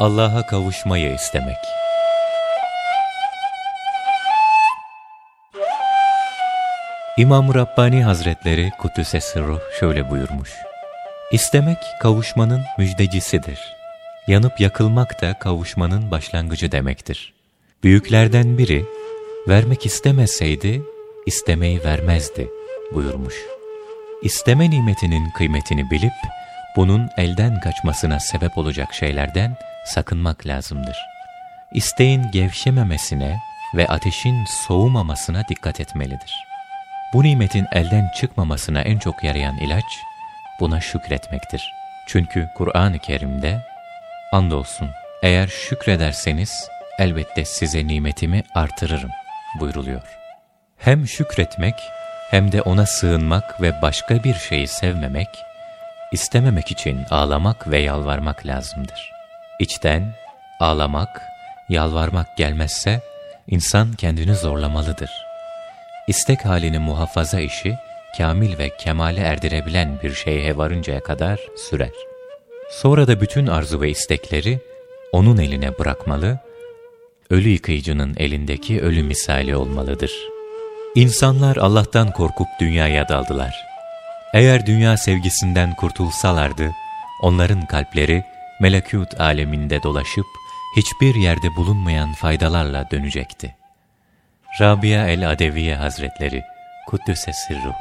Allah'a kavuşmayı istemek. İmam Rabbani Hazretleri Kuddüs'e sırruh şöyle buyurmuş. İstemek kavuşmanın müjdecisidir. Yanıp yakılmak da kavuşmanın başlangıcı demektir. Büyüklerden biri, vermek istemeseydi, istemeyi vermezdi buyurmuş. İsteme nimetinin kıymetini bilip, bunun elden kaçmasına sebep olacak şeylerden sakınmak lazımdır. İsteğin gevşememesine ve ateşin soğumamasına dikkat etmelidir. Bu nimetin elden çıkmamasına en çok yarayan ilaç, buna şükretmektir. Çünkü Kur'an-ı Kerim'de, andolsun eğer şükrederseniz elbette size nimetimi artırırım buyruluyor. Hem şükretmek hem de ona sığınmak ve başka bir şeyi sevmemek, istememek için ağlamak ve yalvarmak lazımdır. İçten ağlamak, yalvarmak gelmezse insan kendini zorlamalıdır. İstek halini muhafaza işi, kamil ve kemale erdirebilen bir şeye varıncaya kadar sürer. Sonra da bütün arzu ve istekleri onun eline bırakmalı, ölü yıkayıcının elindeki ölü misali olmalıdır. İnsanlar Allah'tan korkup dünyaya daldılar. Eğer dünya sevgisinden kurtulsalardı, onların kalpleri melekut aleminde dolaşıp hiçbir yerde bulunmayan faydalarla dönecekti. Rabia el-Adeviye Hazretleri Kuddüs'e sırruh